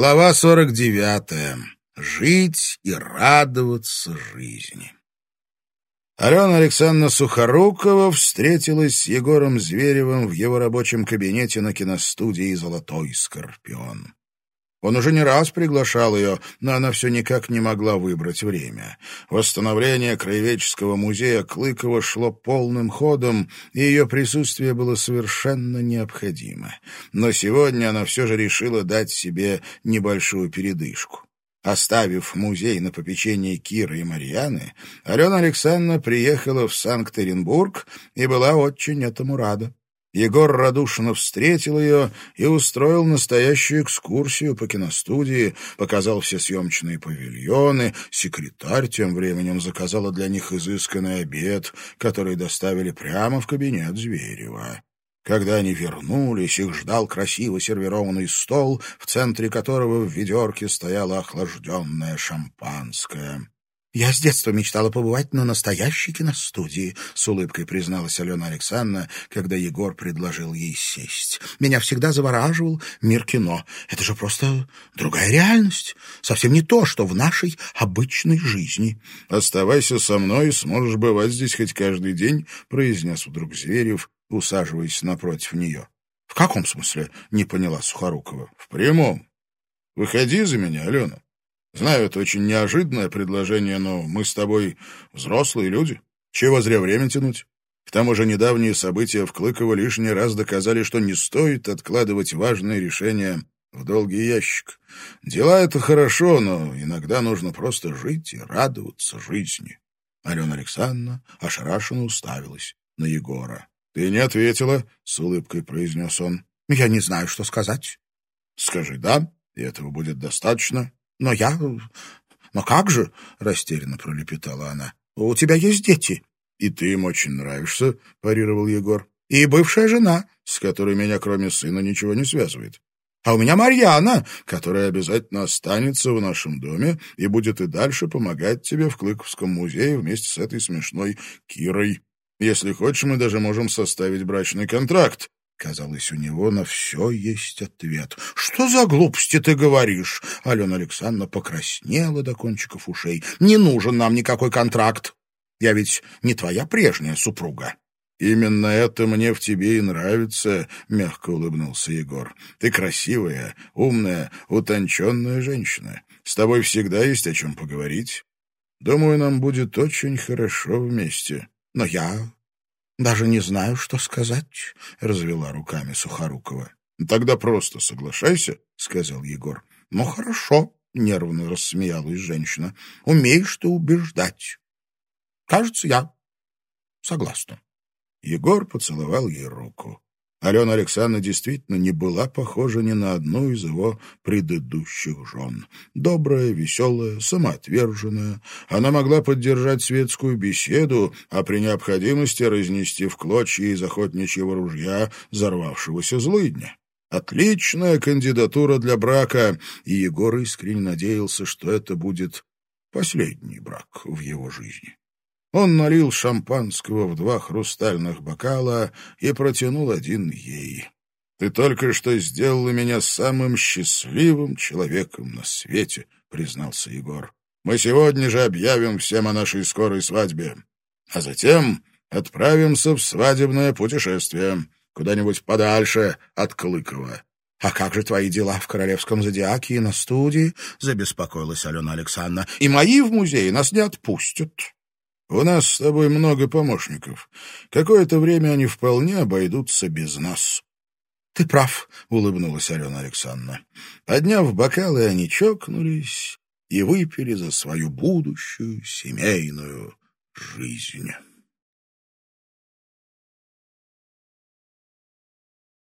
Глава 49. Жить и радоваться жизни. Алена Александровна Сухорукова встретилась с Егором Зверевым в его рабочем кабинете на киностудии «Золотой скорпион». Он уже не раз приглашал ее, но она все никак не могла выбрать время. Восстановление краеведческого музея Клыкова шло полным ходом, и ее присутствие было совершенно необходимо. Но сегодня она все же решила дать себе небольшую передышку. Оставив музей на попечении Киры и Марьяны, Алена Александровна приехала в Санкт-Петербург и была очень этому рада. Егор радушно встретил ее и устроил настоящую экскурсию по киностудии, показал все съемочные павильоны. Секретарь тем временем заказала для них изысканный обед, который доставили прямо в кабинет Зверева. Когда они вернулись, их ждал красиво сервированный стол, в центре которого в ведерке стояло охлажденное шампанское. «Я с детства мечтала побывать на настоящей киностудии», — с улыбкой призналась Алена Александровна, когда Егор предложил ей сесть. «Меня всегда завораживал мир кино. Это же просто другая реальность. Совсем не то, что в нашей обычной жизни». «Оставайся со мной, сможешь бывать здесь хоть каждый день», — произнес вдруг Зверев, усаживаясь напротив нее. «В каком смысле?» — не поняла Сухорукова. «В прямом. Выходи за меня, Алена». Знаю, это очень неожиданное предложение, но мы с тобой взрослые люди. Чего зря время тянуть? К тому же недавние события в Клыково лишний раз доказали, что не стоит откладывать важные решения в долгий ящик. Дела — это хорошо, но иногда нужно просто жить и радоваться жизни. Алена Александровна ошарашенно уставилась на Егора. — Ты не ответила, — с улыбкой произнес он. — Я не знаю, что сказать. — Скажи «да», и этого будет достаточно. «Но я... Но как же?» — растерянно пролепетала она. «У тебя есть дети». «И ты им очень нравишься», — парировал Егор. «И бывшая жена, с которой меня, кроме сына, ничего не связывает. А у меня Марьяна, которая обязательно останется в нашем доме и будет и дальше помогать тебе в Клыковском музее вместе с этой смешной Кирой. Если хочешь, мы даже можем составить брачный контракт. Казалось, у него на все есть ответ. «Что за глупости ты говоришь?» Алена Александровна покраснела до кончиков ушей. «Не нужен нам никакой контракт. Я ведь не твоя прежняя супруга». «Именно это мне в тебе и нравится», — мягко улыбнулся Егор. «Ты красивая, умная, утонченная женщина. С тобой всегда есть о чем поговорить. Думаю, нам будет очень хорошо вместе». «Но я «Даже не знаю, что сказать», — развела руками Сухорукова. «Тогда просто соглашайся», — сказал Егор. «Ну, хорошо», — нервно рассмеялась женщина. «Умеешь ты убеждать. Кажется, я согласна». Егор поцеловал ей руку. Алена Александровна действительно не была похожа ни на одну из его предыдущих жен. Добрая, веселая, самоотверженная, она могла поддержать светскую беседу, а при необходимости разнести в клочья из охотничьего ружья взорвавшегося злыдня. Отличная кандидатура для брака, и Егор искренне надеялся, что это будет последний брак в его жизни. Он налил шампанского в два хрустальных бокала и протянул один ей. «Ты только что сделала меня самым счастливым человеком на свете», — признался Егор. «Мы сегодня же объявим всем о нашей скорой свадьбе, а затем отправимся в свадебное путешествие, куда-нибудь подальше от Клыкова». «А как же твои дела в Королевском зодиаке и на студии?» — забеспокоилась Алена Александровна. «И мои в музей нас не отпустят». У нас с тобой много помощников. Какое-то время они вполне обойдутся без нас. — Ты прав, — улыбнулась Алена Александровна. Подняв бокалы, они чокнулись и выпили за свою будущую семейную жизнь.